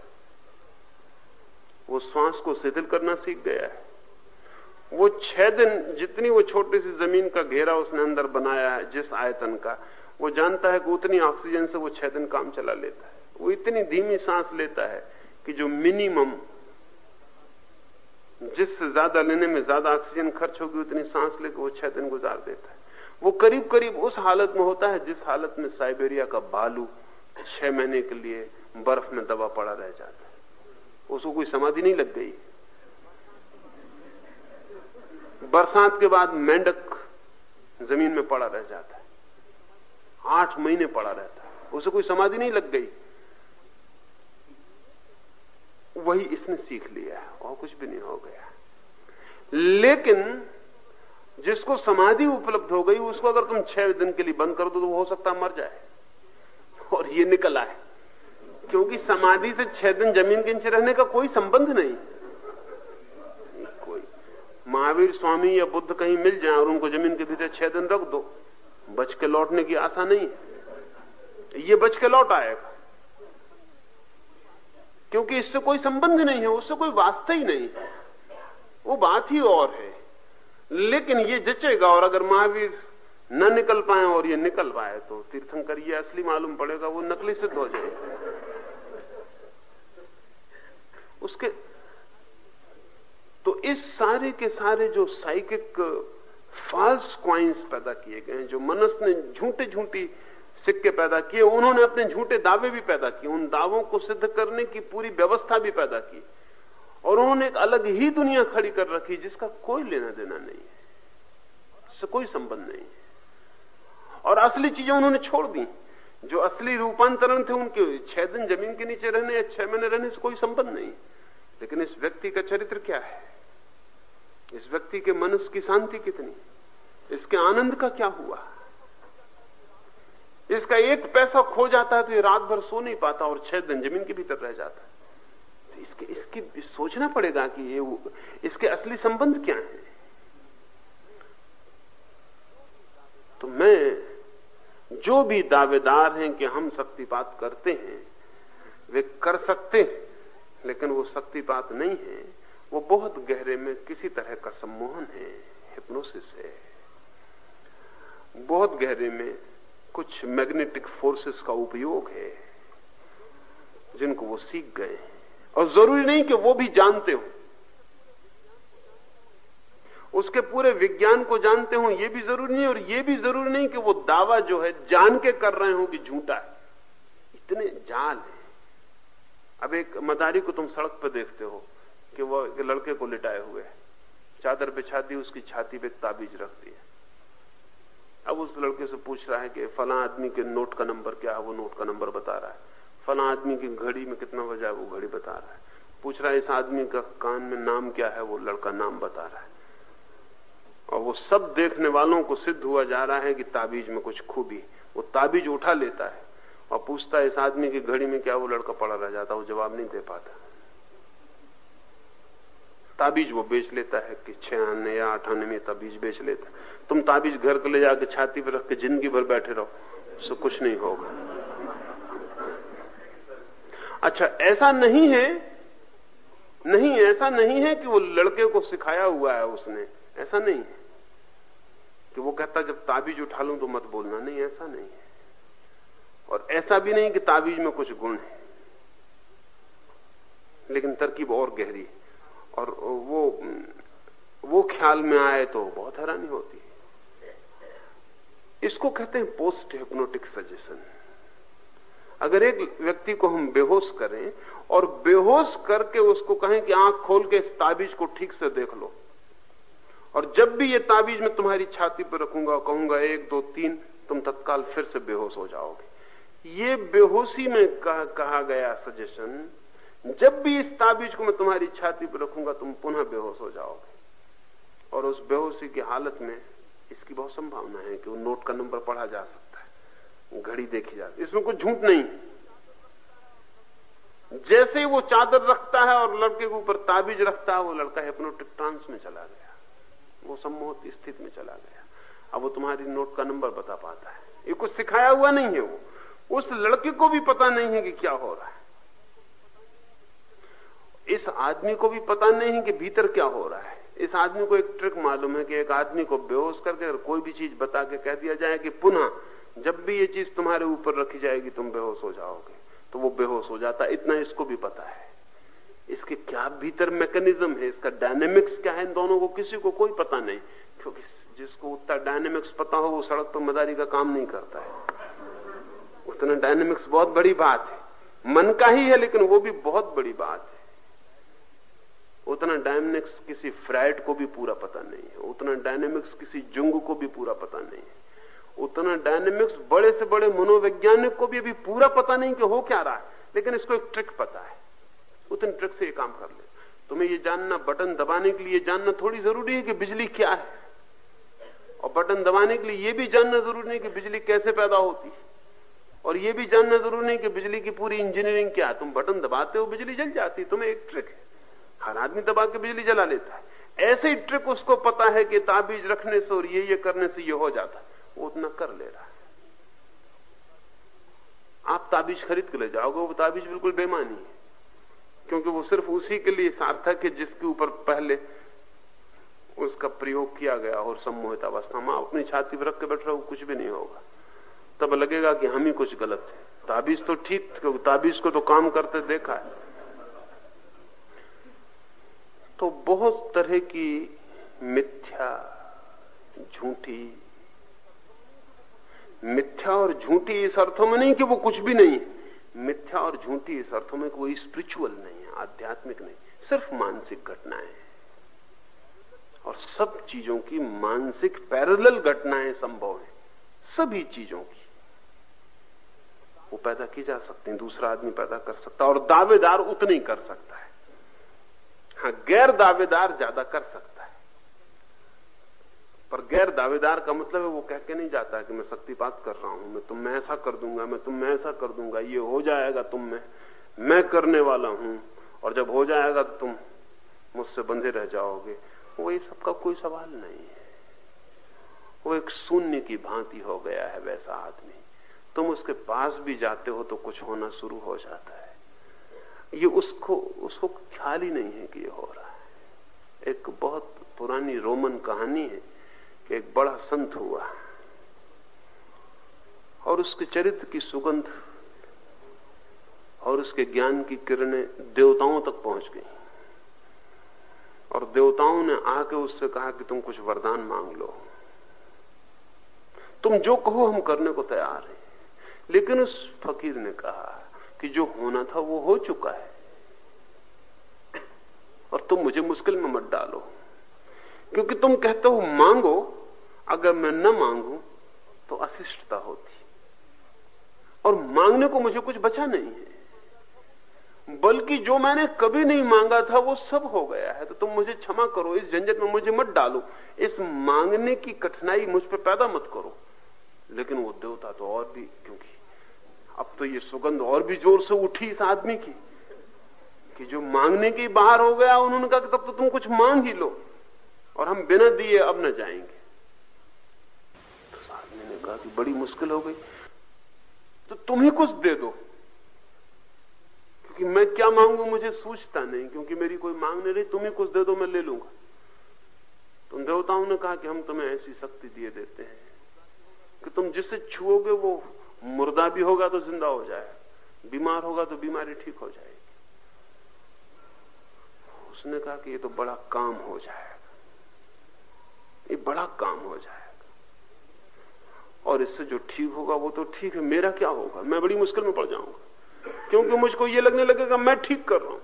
वो श्वास को शिथिल करना सीख गया है। वो छह दिन जितनी वो छोटी सी ज़मीन का घेरा उसने अंदर बनाया है, जिस आयतन का वो जानता है कि उतनी ऑक्सीजन से वो छह दिन काम चला लेता है। वो इतनी धीमी सांस लेता है कि जो मिनिमम जिससे ज़्यादा लेने में ज़्यादा ऑक्सीजन खर्च होगी, उतनी सांस लेकर वो छह दिन गुजार देता है। वो करीब करीब उस हालत में होता है जिस हालत में साइबेरिया का बालू छह महीने के लिए बर्फ़ में दबा पड़ा रह जाता है। उसको कोई समाधि नहीं लग गई। बरसात के बाद मेंढक ज़मीन में पड़ा रह जाता है। आठ महीने पड़ा रहता है। उसे कोई समाधि नहीं लग गई। वही इसने सीख लिया है और कुछ भी नहीं हो गया। लेकिन जिसको समाधि उपलब्ध हो गई, उसको अगर तुम छह दिन के लिए बंद कर दो तो हो सकता मर जाए। और ये निकल आए। क्योंकि समाधि से छह दिन ज़मीन के नीचे रहने का कोई संबंध नहीं कोई। महावीर स्वामी या बुद्ध कहीं मिल जाए और उनको ज़मीन के भीतर छह दिन रख दो। बच के लौटने की आशा नहीं है। ये बच के लौट आएगा क्योंकि इससे कोई संबंध नहीं है, उससे कोई वास्ता ही नहीं है। वो बात ही और है। लेकिन ये जचेगा और अगर महावीर न निकल पाए और ये निकल पाए तो तीर्थंकर ये असली मालूम पड़ेगा, वो नकली सिद्ध हो जाएगा। उसके तो इस सारे के सारे जो साइकिक फॉल्स क्वाइंस पैदा किए गए हैं, जो मनस ने झूठे झूठी सिक्के पैदा किए, उन्होंने अपने झूठे दावे भी पैदा किए, उन दावों को सिद्ध करने की पूरी व्यवस्था भी पैदा की। और उन्होंने एक अलग ही दुनिया खड़ी कर रखी, जिसका कोई लेना देना नहीं है कोई संबंध नहीं है। और असली चीज़ें उन्होंने छोड़ दी, जो असली रूपांतरण थे उनके, छह दिन ज़मीन के नीचे रहने या छह महीने रहने से कोई संबंध नहीं। लेकिन इस व्यक्ति का चरित्र क्या है? इस व्यक्ति के मनुष्य की शांति कितनी? इसके आनंद का क्या हुआ? इसका एक पैसा खो जाता है तो ये रात भर सो नहीं पाता और छह दिन ज़मीन के भीतर रह जाता है। तो इसके, इसकी सोचना पड़ेगा कि ये इसके असली संबंध क्या है? तो मैं, जो भी दावेदार हैं कि हम शक्तिपात करते हैं, वे कर सकते हैं, लेकिन वो शक्तिपात नहीं है। वो बहुत गहरे में किसी तरह का सम्मोहन है हिप्नोसिस है। बहुत गहरे में कुछ मैग्नेटिक फोर्सेस का उपयोग है, जिनको वो सीख गए और ज़रूरी नहीं कि वो भी जानते हो। उसके पूरे विज्ञान को जानते हो, ये भी ज़रूरी नहीं, और ये भी ज़रूरी नहीं कि वो दावा जो है जान के कर रहे हो कि झूठा है। इतने जाल है। अब एक मदारी को तुम सड़क पर देखते हो। कि वो एक लड़के को लिटाए हुए है। चादर बिछा दी उसकी छाती पे ताबीज रख दी अब उस लड़के से पूछ रहा है कि फला आदमी के नोट का नंबर क्या है? वो नोट का नंबर बता रहा है। फला आदमी की घड़ी में कितना बजा है? वो घड़ी बता रहा है। पूछ रहा है, इस आदमी का कान में नाम क्या है? वो लड़का नाम बता रहा है। और वो सब देखने वालों को सिद्ध हुआ जा रहा है कि ताबीज में कुछ खूबी वो ताबीज उठा लेता है और पूछता है, इस आदमी की घड़ी में क्या वो लड़का पड़ा रह जाता वो जवाब नहीं दे पाता। ताबीज वो बेच लेता है कि छह आने या आने में ताबीज बेच लेता तुम ताबीज घर को ले जाके छाती पर रख के ज़िंदगी भर बैठे रहो, उससे कुछ नहीं होगा। अच्छा ऐसा नहीं है, नहीं, ऐसा नहीं है कि वो लड़के को सिखाया हुआ है उसने। ऐसा नहीं है। कि वो कहता, जब ताबीज उठा लू तो मत बोलना। नहीं, ऐसा नहीं है। और ऐसा भी नहीं कि ताबीज में कुछ गुण है। लेकिन तरकीब और गहरी और वो वो ख्याल में आए तो बहुत हैरानी होती है। इसको कहते हैं पोस्ट हिप्नोटिक सजेशन अगर एक व्यक्ति को हम बेहोश करें और बेहोश करके उसको कहें कि आँख खोल के इस ताबीज को ठीक से देख लो और जब भी ये ताबीज मैं तुम्हारी छाती पर रखूँगा कहूँगा एक दो तीन तुम तत्काल फिर से बेहोश हो जाओगे। ये बेहोशी में कहा, कहा गया सजेशन जब भी इस ताबीज को मैं तुम्हारी छाती पर रखूँगा, तुम पुनः बेहोश हो जाओगे। और उस बेहोशी की हालत में इसकी बहुत संभावना है कि वो नोट का नंबर पढ़ा जा सकता है। घड़ी देखी जाती इसमें कुछ झूठ नहीं जैसे ही वो चादर रखता है और लड़के के ऊपर ताबीज रखता है, वो लड़का हिप्नोटिक ट्रांस में चला गया। वो सम्मोहित स्थिति में चला गया। अब वो तुम्हारी नोट का नंबर बता पाता है। ये कुछ सिखाया हुआ नहीं है वो। उस लड़के को भी पता नहीं है कि क्या हो रहा है। इस आदमी को भी पता नहीं कि भीतर क्या हो रहा है। इस आदमी को एक ट्रिक मालूम है कि एक आदमी को बेहोश करके अगर कोई भी चीज़ बता के कह दिया जाए कि पुनः जब भी ये चीज़ तुम्हारे ऊपर रखी जाएगी, तुम बेहोश हो जाओगे। तो वो बेहोश हो जाता इतना इसको भी पता है। इसके क्या भीतर मैकेनिज्म है? इसका डायनेमिक्स क्या है? इन दोनों को किसी को कोई पता नहीं। क्योंकि जिसको उतना डायनेमिक्स पता हो, वो सड़क पर मदारी का काम नहीं करता है। उतना डायनेमिक्स बहुत बड़ी बात है। मन का ही है, लेकिन वो भी बहुत बड़ी बात है। उतना डायनेमिक्स किसी फ्राइड को भी पूरा पता नहीं है, उतना डायनेमिक्स किसी जुंग को भी पूरा पता नहीं है। उतना डायनेमिक्स बड़े से बड़े मनोवैज्ञानिक को भी अभी पूरा पता नहीं कि हो क्या रहा है, लेकिन इसको एक ट्रिक पता है। उतने ट्रिक से ये काम कर ले। तुम्हें ये जानना बटन दबाने के लिए जानना थोड़ी ज़रूरी है कि बिजली क्या है? और बटन दबाने के लिए ये भी जानना ज़रूरी नहीं कि बिजली कैसे पैदा होती है। और ये भी जानना ज़रूरी नहीं कि बिजली की पूरी इंजीनियरिंग क्या है। तुम बटन दबाते हो, बिजली जल जाती तुम्हें एक ट्रिक है। हर आदमी दबा के बिजली जला लेता है। ऐसे ही ट्रिक उसको पता है कि ताबीज रखने से और ये ये करने से ये हो जाता है। वो उतना कर ले रहा है। आप ताबीज खरीद के ले जाओगे, वो ताबीज बिल्कुल बेमानी है। क्योंकि वो सिर्फ़ उसी के लिए सार्थक है जिसके ऊपर पहले उसका प्रयोग किया गया और सम्मोहित अवस्था में अपनी छाती पर रख के बैठ रहा कुछ भी नहीं होगा। तब लगेगा कि हम ही कुछ गलत है। ताबीज तो ठीक, क्योंकि ताबीज को तो काम करते देखा है। तो बहुत तरह की मिथ्या झूठी। मिथ्या और झूठी इस अर्थों में नहीं कि वो कुछ भी नहीं है। मिथ्या और झूठी इस अर्थों में कि वो स्पिरिचुअल नहीं है, आध्यात्मिक नहीं, सिर्फ़ मानसिक घटनाएँ और सब चीज़ों की मानसिक पैरेलल घटनाएँ संभव है, सभी चीज़ों की। वो पैदा की जा सकती है, दूसरा आदमी पैदा कर सकता और दावेदार उतने कर सकता है, गैर दावेदार ज़्यादा कर सकता है। पर गैर दावेदार का मतलब है वो कह के नहीं जाता कि मैं शक्तिपात कर रहा हूँ, मैं तुम, मैं ऐसा कर दूँगा, मैं तुम, मैं ऐसा कर दूँगा, ये हो जाएगा तुम में, मैं करने वाला हूँ, और जब हो जाएगा तो तुम मुझसे बंधे रह जाओगे। वो ये सबका कोई सवाल नहीं है। वो एक शून्य की भांति हो गया है वैसा आदमी। तुम उसके पास भी जाते हो तो कुछ होना शुरू हो जाता है। ये उसको उसको ख्याल ही नहीं है कि ये हो रहा है। एक बहुत पुरानी रोमन कहानी है कि एक बड़ा संत हुआ। और उसके चरित्र की सुगंध और उसके ज्ञान की किरणें देवताओं तक पहुँच गई। और देवताओं ने आके उससे कहा कि तुम कुछ वरदान मांग लो। तुम जो कहो हम करने को तैयार हैं। लेकिन उस फकीर ने कहा कि जो होना था वो हो चुका है। और तुम मुझे मुश्किल में मत डालो। क्योंकि तुम कहते हो, मांगो, अगर मैं न मांगू तो अशिष्टता होती। और मांगने को मुझे कुछ बचा नहीं है। बल्कि जो मैंने कभी नहीं मांगा था, वो सब हो गया है। तो तुम मुझे क्षमा करो, इस झंझट में मुझे मत डालो। इस मांगने की कठिनाई मुझ पर पैदा मत करो। लेकिन वो देवता तो और भी, क्योंकि अब तो ये सुगंध और भी ज़ोर से उठी इस आदमी की, कि जो मांगने की बाहर हो गया, उन्होंने कहा तब तो तुम कुछ मांग ही लो, और हम बिना दिए अब न जाएँगे। तो आदमी ने कहा कि बड़ी मुश्किल हो गई। तो तुम ही कुछ दे दो, क्योंकि मैं क्या मांगू मुझे सूझता नहीं, क्योंकि मेरी कोई मांग नहीं रही, तुम ही कुछ दे दो, मैं ले लूँगा। तो देवताओं ने कहा कि हम तुम्हें ऐसी शक्ति दिए देते हैं, कि तुम जिससे छुओगे वो मुर्दा भी होगा तो ज़िंदा हो जाए बीमार होगा तो बीमारी ठीक हो जाएगी। उसने कहा कि ये तो बड़ा काम हो जाएगा। ये बड़ा काम हो जाएगा। और इससे जो ठीक होगा वो तो ठीक है। मेरा क्या होगा? मैं बड़ी मुश्किल में पड़ जाऊँगा। क्योंकि मुझको ये लगने लगेगा, मैं ठीक कर रहा हूँ।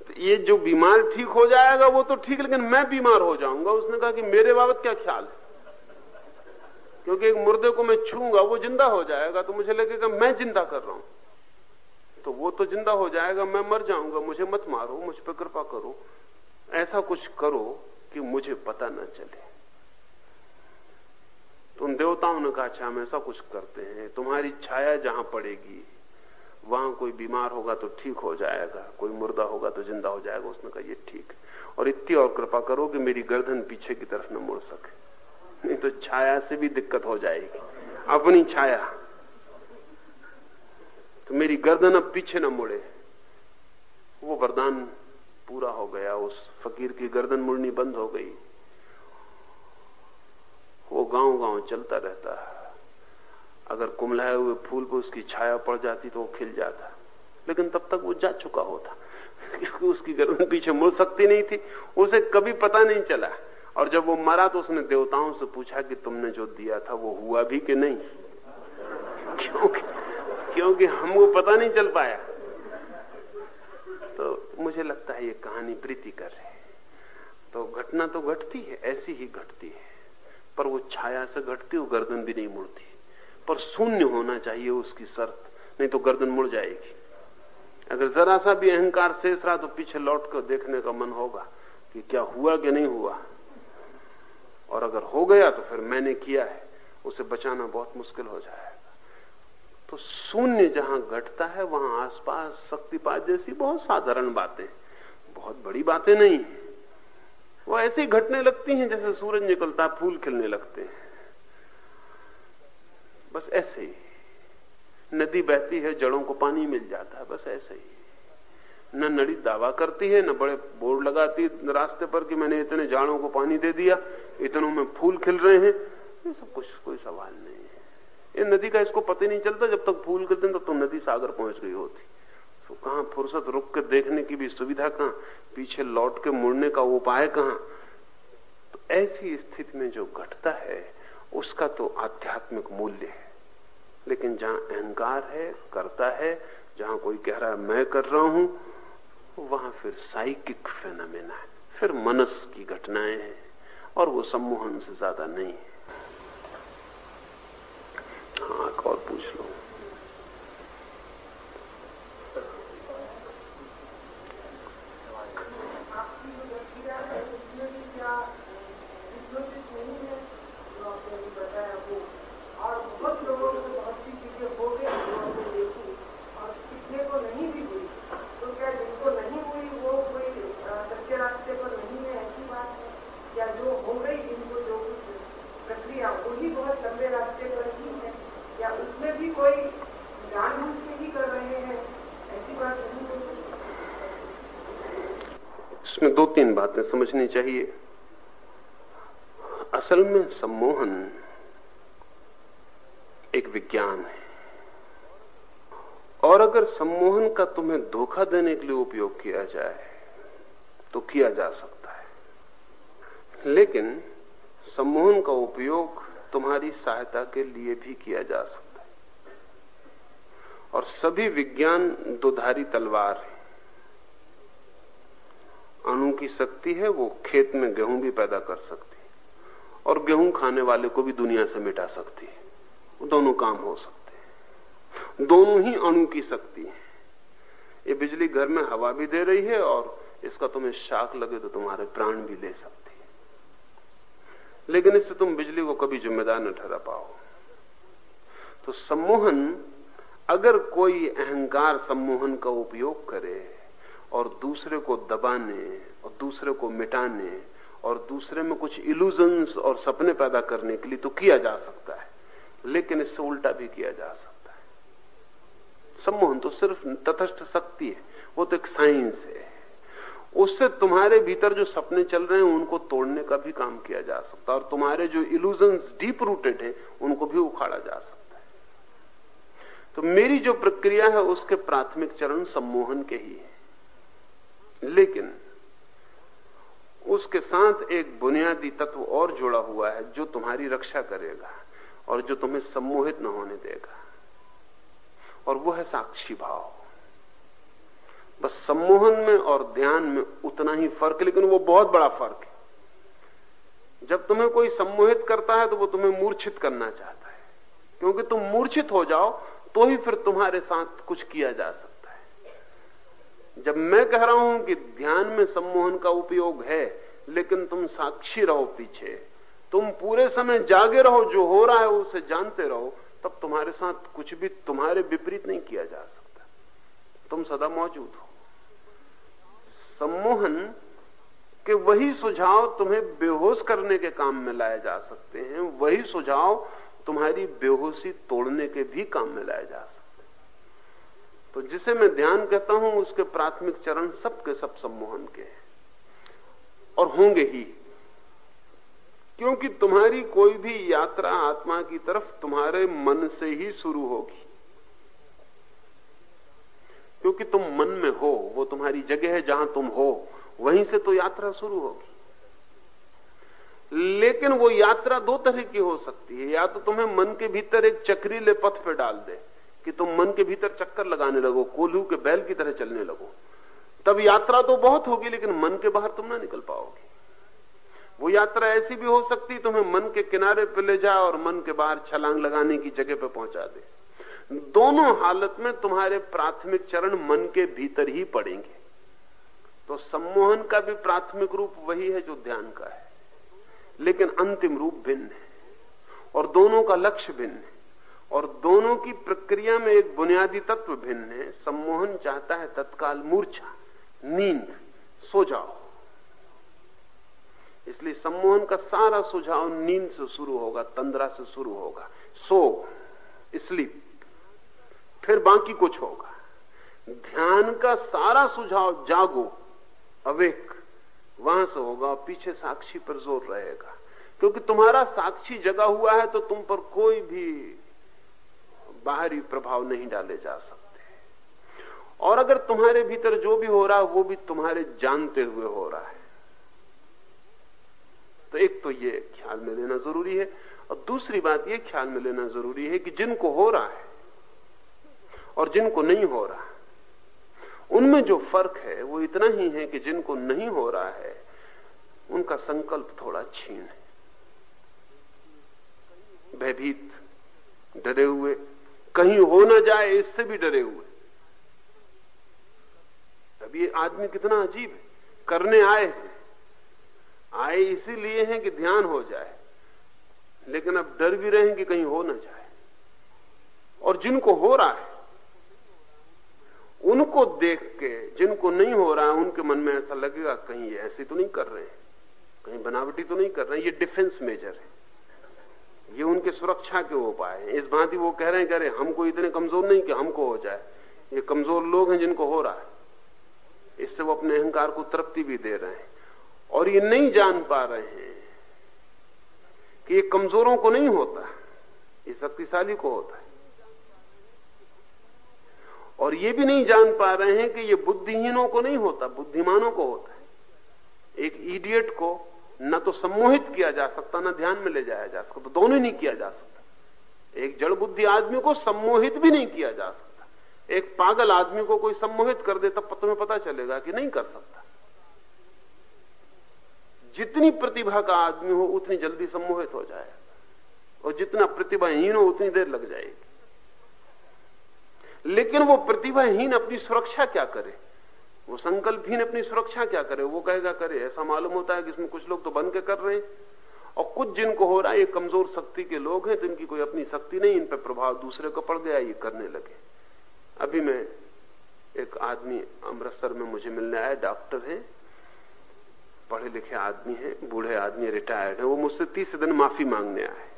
तो ये जो बीमार ठीक हो जाएगा वो तो ठीक, लेकिन मैं बीमार हो जाऊँगा। उसने कहा कि मेरे बाबत क्या ख्याल है? क्योंकि एक मुर्दे को मैं छूँगा, वो ज़िंदा हो जाएगा तो मुझे लगेगा, मैं ज़िंदा कर रहा हूँ। तो वो तो ज़िंदा हो जाएगा, मैं मर जाऊँगा, मुझे मत मारो, मुझ पर कृपा करो। ऐसा कुछ करो कि मुझे पता न चले। तो उन देवताओं ने कहा अच्छा हम ऐसा कुछ करते हैं, तुम्हारी छाया जहाँ पड़ेगी, वहाँ कोई बीमार होगा तो ठीक हो जाएगा, कोई मुर्दा होगा तो ज़िंदा हो जाएगा। उसने कहा, ये ठीक और इतनी और कृपा करो कि मेरी गर्दन पीछे की तरफ़ न मुड़ सके। नहीं तो छाया से भी दिक्कत हो जाएगी। अपनी छाया। तो मेरी गर्दन अब पीछे न मुड़े। वो वरदान पूरा हो गया। उस फकीर की गर्दन मुड़नी बंद हो गई। वो गाँव गाँव चलता रहता। है अगर कुमलाए हुए फूल पर उसकी छाया पड़ जाती तो वो खिल जाता। लेकिन तब तक वो जा चुका होता। क्योंकि उसकी गर्दन पीछे मुड़ सकती नहीं थी। उसे कभी पता नहीं चला। और जब वो मरा तो उसने देवताओं से पूछा कि तुमने जो दिया था वो हुआ भी कि नहीं? क्योंकि क्योंकि हमको पता नहीं चल पाया। तो मुझे लगता है ये कहानी प्रीति कर रही है। तो घटना तो घटती है, ऐसी ही घटती है। पर वो छाया से घटती, वो गर्दन भी नहीं मुड़ती। पर शून्य होना चाहिए उसकी शर्त, नहीं तो गर्दन मुड़ जाएगी। अगर जरा सा भी अहंकार शेष रहा तो पीछे लौट कर देखने का मन होगा कि क्या हुआ कि नहीं हुआ। और अगर हो गया तो फिर मैंने किया है। उसे बचाना बहुत मुश्किल हो जाएगा। तो शून्य जहाँ घटता है, वहाँ आसपास शक्तिपात जैसी बहुत साधारण बातें, बहुत बड़ी बातें नहीं वो ऐसे ही घटने लगती हैं जैसे सूरज निकलता, फूल खिलने लगते हैं। बस ऐसे ही। नदी बहती है, जड़ों को पानी मिल जाता है, बस ऐसे ही। न नड़ी दावा करती है, न बड़े बोर्ड लगाती रास्ते पर कि मैंने इतने झाड़ों को पानी दे दिया, इतनों में फूल खिल रहे हैं। ये सब कुछ, कोई सवाल नहीं है। ये नदी का इसको पता नहीं चलता, जब तक फूल खिलते तब तो नदी सागर पहुँच गई होती। तो कहा फुर्सत रुक के देखने की भी सुविधा कहाँ? पीछे लौट के मुड़ने का उपाय कहाँ? तो ऐसी स्थिति में जो घटता है, उसका तो आध्यात्मिक मूल्य है। लेकिन जहाँ अहंकार है, करता है, जहाँ कोई कह रहा है, मैं कर रहा हूँ वहाँ फिर साइकिक फेनामेना है, फिर मनस की घटनाएँ हैं, और वो सम्मोहन से ज़्यादा नहीं है। हाँ और पूछ लो इसमें दो तीन बातें समझनी चाहिए। असल में सम्मोहन एक विज्ञान है। और अगर सम्मोहन का तुम्हें धोखा देने के लिए उपयोग किया जाए तो किया जा सकता है। लेकिन सम्मोहन का उपयोग तुम्हारी सहायता के लिए भी किया जा सकता है। और सभी विज्ञान दुधारी तलवार है। की शक्ति है, वो खेत में गेहूँ भी पैदा कर सकती है। और गेहूँ खाने वाले को भी दुनिया से मिटा सकती है। दोनों काम हो सकते हैं। दोनों ही अणु की शक्ति है। ये बिजली घर में हवा भी दे रही है और इसका तुम्हें शाख लगे तो तुम्हारे प्राण भी ले सकती है। लेकिन इससे तुम बिजली को कभी जिम्मेदार न ठहरा पाओ। तो सम्मोहन, अगर कोई अहंकार सम्मोहन का उपयोग करे और दूसरे को दबाने दूसरे को मिटाने और दूसरे में कुछ इल्यूजन्स और सपने पैदा करने के लिए तो किया जा सकता है, लेकिन इससे उल्टा भी किया जा सकता है। सम्मोहन तो सिर्फ़ तथस्थ शक्ति है, वो तो एक साइंस है। उससे तुम्हारे भीतर जो सपने चल रहे हैं, उनको तोड़ने का भी काम किया जा सकता है, और तुम्हारे जो इल्यूजन्स डीप रूटेड हैं, उनको भी उखाड़ा जा सकता है। तो मेरी जो प्रक्रिया है, उसके प्राथमिक चरण सम्मोहन के ही है। लेकिन उसके साथ एक बुनियादी तत्व और जुड़ा हुआ है जो तुम्हारी रक्षा करेगा और जो तुम्हें सम्मोहित न होने देगा। और वो है साक्षी भाव। बस सम्मोहन में और ध्यान में उतना ही फ़र्क, लेकिन वो बहुत बड़ा फ़र्क है। जब तुम्हें कोई सम्मोहित करता है तो वो तुम्हें मूर्छित करना चाहता है। क्योंकि तुम मूर्छित हो जाओ तो ही फिर तुम्हारे साथ कुछ किया जा सकता जब मैं कह रहा हूँ कि ध्यान में सम्मोहन का उपयोग है, लेकिन तुम साक्षी रहो पीछे। तुम पूरे समय जागे रहो, जो हो रहा है उसे जानते रहो, तब तुम्हारे साथ कुछ भी तुम्हारे विपरीत नहीं किया जा सकता। तुम सदा मौजूद हो। सम्मोहन के वही सुझाव तुम्हें बेहोश करने के काम में लाए जा सकते हैं, वही सुझाव तुम्हारी बेहोशी तोड़ने के भी काम में लाए जा सकते तो जिसे मैं ध्यान कहता हूँ, उसके प्राथमिक चरण सबके सब सम्मोहन के हैं। और होंगे ही। क्योंकि तुम्हारी कोई भी यात्रा आत्मा की तरफ़ तुम्हारे मन से ही शुरू होगी। क्योंकि तुम मन में हो, वो तुम्हारी जगह है जहाँ तुम हो, वहीं से तो यात्रा शुरू होगी। लेकिन वो यात्रा दो तरह की हो सकती है। या तो तुम्हें मन के भीतर एक चक्रीले पथ पे डाल दे कि तुम मन के भीतर चक्कर लगाने लगो, कोल्हू के बैल की तरह चलने लगो। तब यात्रा तो बहुत होगी, लेकिन मन के बाहर तुम ना निकल पाओगे। वो यात्रा ऐसी भी हो सकती, तुम्हें मन के किनारे पे ले जाए और मन के बाहर छलांग लगाने की जगह पे पहुँचा दे। दोनों हालत में तुम्हारे प्राथमिक चरण मन के भीतर ही पड़ेंगे। तो सम्मोहन का भी प्राथमिक रूप वही है जो ध्यान का है। लेकिन अंतिम रूप भिन्न है, और दोनों का लक्ष्य भिन्न है। और दोनों की प्रक्रिया में एक बुनियादी तत्व भिन्न है। सम्मोहन चाहता है तत्काल मूर्छा, नींद सो जाओ इसलिए सम्मोहन का सारा सुझाव नींद से शुरू होगा, तंद्रा से शुरू होगा सो स्लीप, फिर बाकी कुछ होगा। ध्यान का सारा सुझाव जागो, अवेक, वहाँ से होगा और पीछे साक्षी पर ज़ोर रहेगा। क्योंकि तुम्हारा साक्षी जगा हुआ है तो तुम पर कोई भी बाहरी प्रभाव नहीं डाले जा सकते। और अगर तुम्हारे भीतर जो भी हो रहा है, वो भी तुम्हारे जानते हुए हो रहा है। तो एक तो ये ख्याल में लेना ज़रूरी है, और दूसरी बात ये ख्याल में लेना ज़रूरी है कि जिनको हो रहा है और जिनको नहीं हो रहा, उनमें जो फ़र्क है, वो इतना ही है कि जिनको नहीं हो रहा है, उनका संकल्प थोड़ा छीन है। भयभीत, डरे हुए कहीं हो ना जाए, इससे भी डरे हुए। अब ये आदमी कितना अजीब है। करने आए हैं। आए इसीलिए हैं कि ध्यान हो जाए। लेकिन अब डर भी रहे कि कहीं हो ना जाए। और जिनको हो रहा है, उनको देख के जिनको नहीं हो रहा है उनके मन में ऐसा लगेगा, कहीं ये ऐसे तो नहीं कर रहे हैं। कहीं बनावटी तो नहीं कर रहे हैं। ये डिफेंस मेजर है। ये उनके सुरक्षा के उपाय इस भांति वो कह रहे हैं कह रहे हमको इतने कमज़ोर नहीं कि हमको हो जाए। ये कमज़ोर लोग हैं जिनको हो रहा है। इससे वो अपने अहंकार को तृप्ति भी दे रहे हैं। और ये नहीं जान पा रहे हैं कि ये कमजोरों को नहीं होता, ये शक्तिशाली को होता है। और ये भी नहीं जान पा रहे हैं कि ये बुद्धिहीनों को नहीं होता, बुद्धिमानों को होता है। एक इडियट को न तो सम्मोहित किया जा सकता, न ध्यान में ले जाया जा सकता तो दोनों नहीं किया जा सकता। एक जड़ बुद्धि आदमी को सम्मोहित भी नहीं किया जा सकता। एक पागल आदमी को कोई सम्मोहित कर दे तब तुम्हें पता चलेगा कि नहीं कर सकता। जितनी प्रतिभा का आदमी हो, उतनी जल्दी सम्मोहित हो जाएगा। और जितना प्रतिभाहीन हो, उतनी देर लग जाएगी। लेकिन वो प्रतिभाहीन अपनी सुरक्षा क्या करे? वो संकल्पहीन अपनी सुरक्षा क्या करे? वो कहेगा, करे, ऐसा मालूम होता है कि इसमें कुछ लोग तो बन के कर रहे हैं। और कुछ जिनको हो रहा है, ये कमज़ोर शक्ति के लोग हैं, जिनकी कोई अपनी शक्ति नहीं, इन पर प्रभाव दूसरे को पड़ गया, ये करने लगे। अभी मैं एक आदमी अमृतसर में मुझे मिलने आया, डॉक्टर है पढ़े लिखे आदमी है, बूढ़े आदमी, रिटायर्ड है, वो मुझसे तीसरे दिन माफ़ी मांगने आए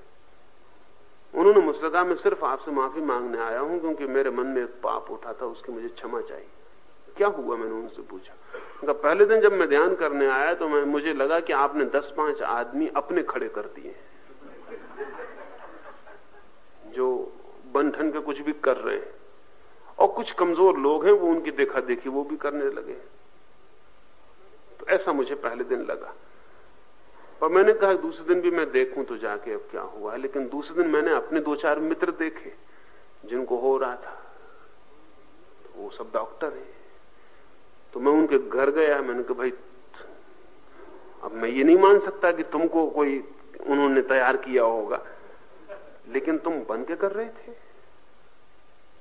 उन्होंने मुझसे कहा, मैं सिर्फ़ आपसे माफ़ी मांगने आया हूँ, क्योंकि मेरे मन में एक पाप उठा था, उसकी मुझे क्षमा चाहिए। क्या हुआ मैंने उनसे पूछा? उनका पहले दिन जब मैं ध्यान करने आया तो मैं, मुझे लगा कि आपने दस पाँच आदमी अपने खड़े कर दिए जो बंधन के कुछ भी कर रहे हैं। और कुछ कमज़ोर लोग हैं, वो उनकी देखा देखी वो भी करने लगे तो ऐसा मुझे पहले दिन लगा। और मैंने कहा, दूसरे दिन भी मैं देखूँ तो जाके अब क्या हुआ लेकिन दूसरे दिन मैंने अपने दो चार मित्र देखे, जिनको हो रहा था। तो वो सब डॉक्टर है। तो मैं उनके घर गया, मैंने कहा, भाई, अब मैं ये नहीं मान सकता कि तुमको कोई उन्होंने तैयार किया होगा। लेकिन तुम बन के कर रहे थे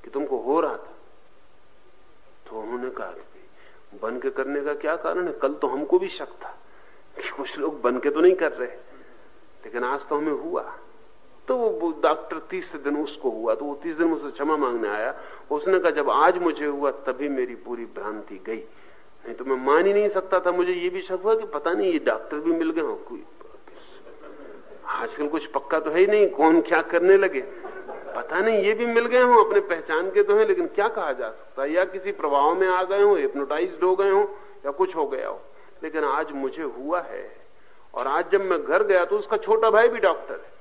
कि तुमको हो रहा था। तो उन्होंने कहा बन के करने का क्या कारण है? कल तो हमको भी शक था कि कुछ लोग बन के तो नहीं कर रहे, लेकिन आज तो हमें हुआ। तो वो डॉक्टर तीसरे दिन उसको हुआ तो वो तीस दिन मुझसे क्षमा मांगने आया। उसने कहा, जब आज मुझे हुआ, तभी मेरी पूरी भ्रांति गई। नहीं तो मैं मान ही नहीं सकता था, मुझे ये भी शक हुआ कि पता नहीं, ये डॉक्टर भी मिल गए हो। आजकल कुछ पक्का तो है ही नहीं, कौन क्या करने लगे। पता नहीं, ये भी मिल गए हो, अपने पहचान के तो है, लेकिन क्या कहा जा सकता है? या किसी प्रभाव में आ गए हो हिप्नोटाइज हो गए हो, या कुछ हो गया हो। लेकिन आज मुझे हुआ है, और आज जब मैं घर गया तो उसका छोटा भाई भी डॉक्टर है।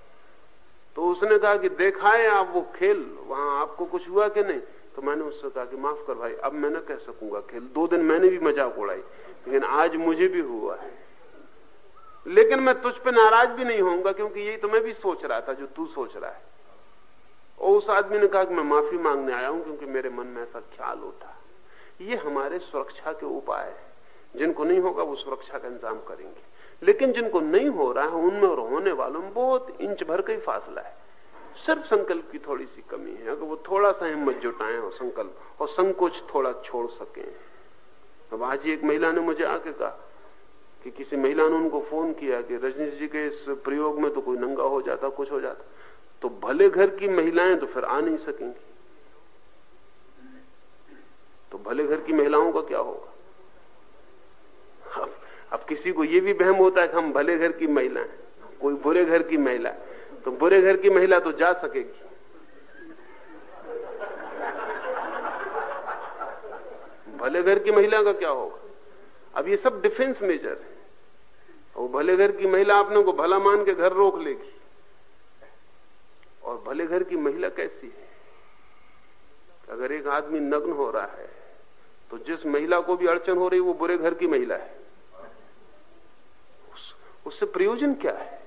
तो उसने कहा कि देखा है आप वो खेल, वहाँ आपको कुछ हुआ कि नहीं? तो मैंने उससे कहा कि माफ़ कर भाई, अब मैं ना कह सकूँगा खेल। दो दिन मैंने भी मज़ाक उड़ाई, लेकिन आज मुझे भी हुआ है। लेकिन मैं तुझ पे नाराज़ भी नहीं होऊँगा, क्योंकि यही तो मैं भी सोच रहा था, जो तू सोच रहा है। और उस आदमी ने कहा कि मैं माफ़ी मांगने आया हूँ, क्योंकि मेरे मन में ऐसा ख्याल उठा ये हमारे सुरक्षा के उपाय है। जिनको नहीं होगा, वो सुरक्षा का इंतज़ाम करेंगे। लेकिन जिनको नहीं हो रहा है, उनमें और होने वालों में बहुत इंच भर का ही फासला है। सिर्फ़ संकल्प की थोड़ी सी कमी है। अगर वो थोड़ा सा हिम्मत जुटाएँ और संकल्प और संकोच थोड़ा छोड़ सके। अब आज ही एक महिला ने मुझे आके कहा कि किसी महिला ने उनको फ़ोन किया कि रजनीश जी के इस प्रयोग में तो कोई नंगा हो जाता, कुछ हो जाता। तो भले घर की महिलाएँ तो फिर आ नहीं सकेंगी। तो भले घर की महिलाओं का क्या होगा? अब, किसी को यह भी बहम होता है कि हम भले घर की महिला हैं कोई बुरे घर की महिला तो बुरे घर की महिला तो जा सकेगी। भले घर की महिला का क्या होगा? अब ये सब डिफेंस मेजर है। वो भले घर की महिला अपने को भला मान के घर रोक लेगी। और भले घर की महिला कैसी है? अगर एक आदमी नग्न हो रहा है तो जिस महिला को भी अड़चन हो रही वो बुरे घर की महिला है। उससे प्रयोजन क्या है?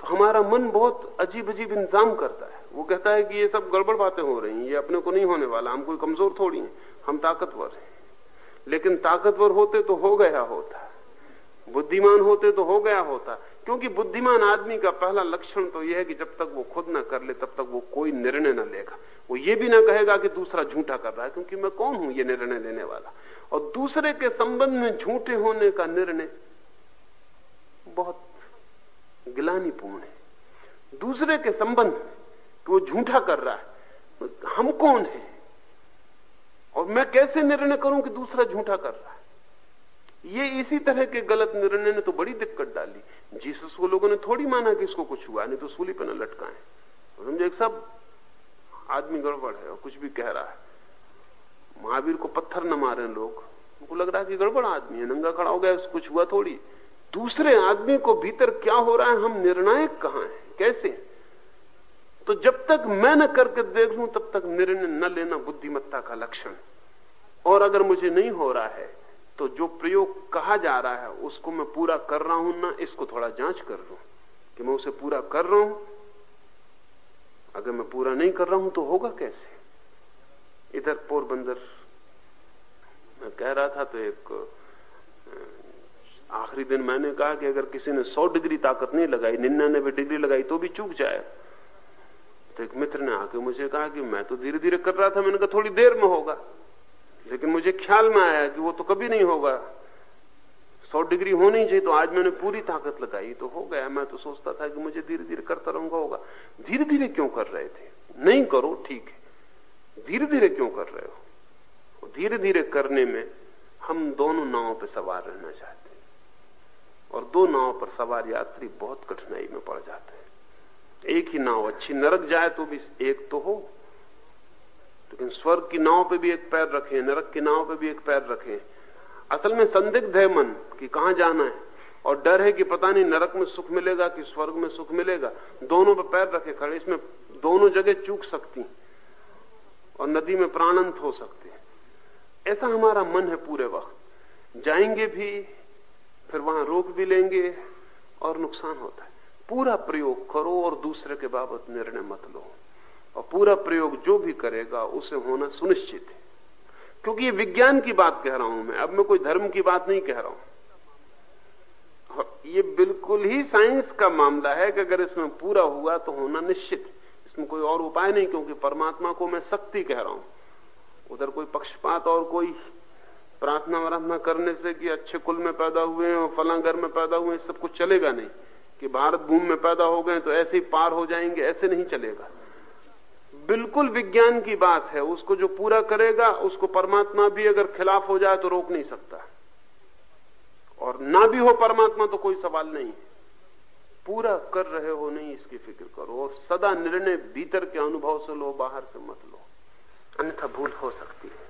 तो हमारा मन बहुत अजीब अजीब इंतज़ाम करता है। वो कहता है कि ये सब गड़बड़ बातें हो रही हैं, ये अपने को नहीं होने वाला, हम कोई कमज़ोर थोड़ी हैं, हम ताकतवर हैं। लेकिन ताकतवर होते तो हो गया होता। बुद्धिमान होते तो हो गया होता। क्योंकि बुद्धिमान आदमी का पहला लक्षण तो यह है कि जब तक वो खुद ना कर ले, तब तक वो कोई निर्णय ना लेगा। वो ये भी ना कहेगा कि दूसरा झूठा कर रहा है, क्योंकि मैं कौन हूँ ये निर्णय लेने वाला? और दूसरे के संबंध में झूठे होने का निर्णय बहुत गिलानीपूर्ण है। दूसरे के संबंध में वो झूठा कर रहा है हम कौन है? और मैं कैसे निर्णय करूँ कि दूसरा झूठा कर रहा है? ये इसी तरह के गलत निर्णय ने तो बड़ी दिक्कत डाली। जीसस को लोगों ने थोड़ी माना कि इसको कुछ हुआ, नहीं तो सूली पर न लटकाए समझे सब आदमी गड़बड़ है और कुछ भी कह रहा है। महावीर को पत्थर न मारे लोग। उनको लग रहा है कि गड़बड़ आदमी है, नंगा खड़ा हो गया कुछ हुआ थोड़ी। दूसरे आदमी को भीतर क्या हो रहा है, हम निर्णायक कहा हैं? कैसे? तो जब तक मैं न करके देख लू, तब तक निर्णय न लेना बुद्धिमत्ता का लक्षण। और अगर मुझे नहीं हो रहा है तो जो प्रयोग कहा जा रहा है, उसको मैं पूरा कर रहा हूँ, ना इसको थोड़ा जाँच कर लू कि मैं उसे पूरा कर रहा हूँ। अगर मैं पूरा नहीं कर रहा हूँ तो होगा कैसे? इधर पोरबंदर। मैं कह रहा था तो एक आखिरी दिन मैंने कहा कि अगर किसी ने सौ डिग्री ताकत नहीं लगाई, निन्यानबे डिग्री लगाई तो भी चूक जाए। तो एक मित्र ने आके मुझे कहा कि मैं तो धीरे धीरे कर रहा था, मैंने कहा थोड़ी देर में होगा। लेकिन मुझे ख्याल में आया कि वो तो कभी नहीं होगा। सौ डिग्री होनी चाहिए तो आज मैंने पूरी ताकत लगाई तो हो गया। मैं तो सोचता था कि मुझे धीरे धीरे करता रहूँगा होगा। धीरे धीरे क्यों कर रहे थे? नहीं करो, ठीक है। धीरे धीरे क्यों कर रहे हो? धीरे धीरे करने में हम दोनों नावों पर सवार रहना चाहते हैं। और दो नाव पर सवार यात्री बहुत कठिनाई में पड़ जाते हैं। एक ही नाव अच्छी नरक जाए तो भी एक तो हो। लेकिन स्वर्ग की नाव पे भी एक पैर रखे, नरक की नाव पे भी एक पैर रखे। असल में संदिग्ध है मन कि कहाँ जाना है। और डर है कि पता नहीं नरक में सुख मिलेगा कि स्वर्ग में सुख मिलेगा। दोनों पे पैर रखे, खड़े। इसमें दोनों जगह चूक सकती और नदी में प्राणंत हो सकते हैं। ऐसा हमारा मन है पूरे वक्त। जाएँगे भी, फिर वहाँ रोक भी लेंगे और नुकसान होता है। पूरा प्रयोग करो और दूसरे के बाबत निर्णय मत लो। और पूरा प्रयोग जो भी करेगा, उसे होना सुनिश्चित है। क्योंकि ये विज्ञान की बात कह रहा हूँ मैं। अब मैं कोई धर्म की बात नहीं कह रहा हूँ। ये बिल्कुल ही साइंस का मामला है कि अगर इसमें पूरा हुआ तो होना निश्चित। इसमें कोई और उपाय नहीं, क्योंकि परमात्मा को मैं शक्ति कह रहा हूँ। उधर कोई पक्षपात और कोई प्रार्थना वार्थना करने से कि अच्छे कुल में पैदा हुए हैं और फला घर में पैदा हुए सब कुछ चलेगा नहीं। कि भारत भूमि में पैदा हो गए तो ऐसे ही पार हो जाएँगे, ऐसे नहीं चलेगा। बिल्कुल विज्ञान की बात है, उसको जो पूरा करेगा, उसको परमात्मा भी अगर खिलाफ हो जाए तो रोक नहीं सकता। और ना भी हो परमात्मा तो कोई सवाल नहीं है। पूरा कर रहे हो नहीं, इसकी फ़िक्र करो। और सदा निर्णय भीतर के अनुभव से लो, बाहर से मत लो। अन्यथा भूल हो सकती है।